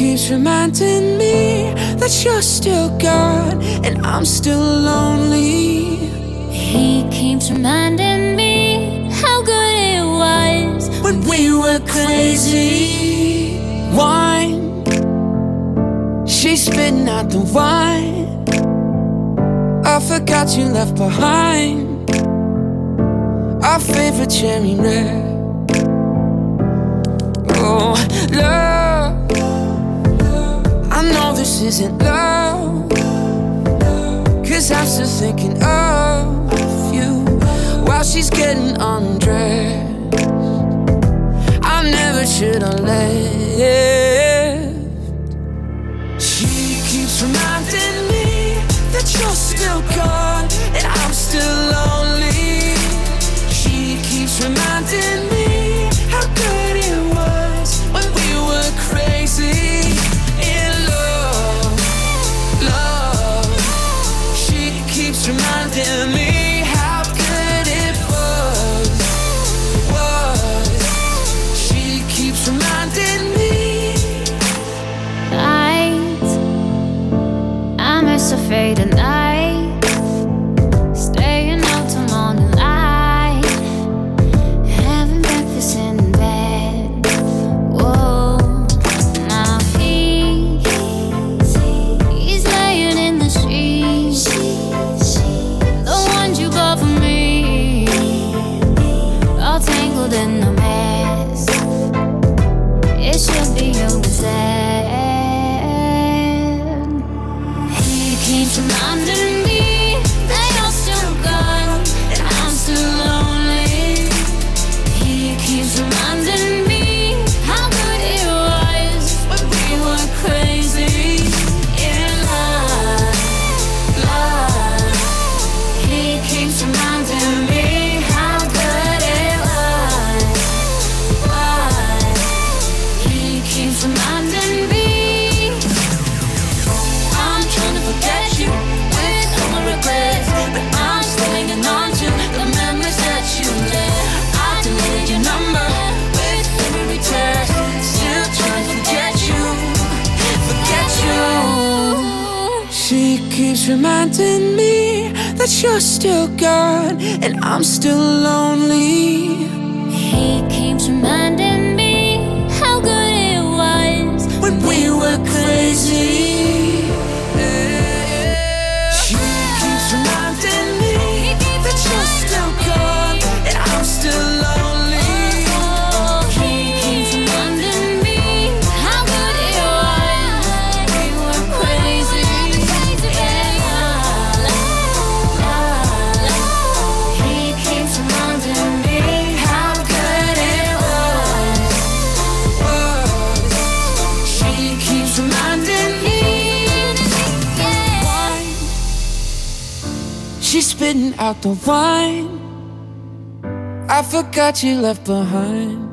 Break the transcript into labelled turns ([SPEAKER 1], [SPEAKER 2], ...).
[SPEAKER 1] keeps reminding me that you're still gone and I'm still lonely.
[SPEAKER 2] He keeps reminding me how good it was
[SPEAKER 1] when we were crazy. Wine, she's spitting out the wine. I forgot you left behind our favorite cherry red. Isn't love. Cause I'm still thinking of you while she's getting undressed. I never should have left. She keeps reminding me that you're still gone keeps reminding me how good it was, was. She keeps reminding me.
[SPEAKER 2] night. I miss a faded night.
[SPEAKER 1] She keeps reminding me that you're still gone and I'm still lonely.
[SPEAKER 2] He
[SPEAKER 1] keeps reminding me She's spitting out the wine. I forgot you left behind.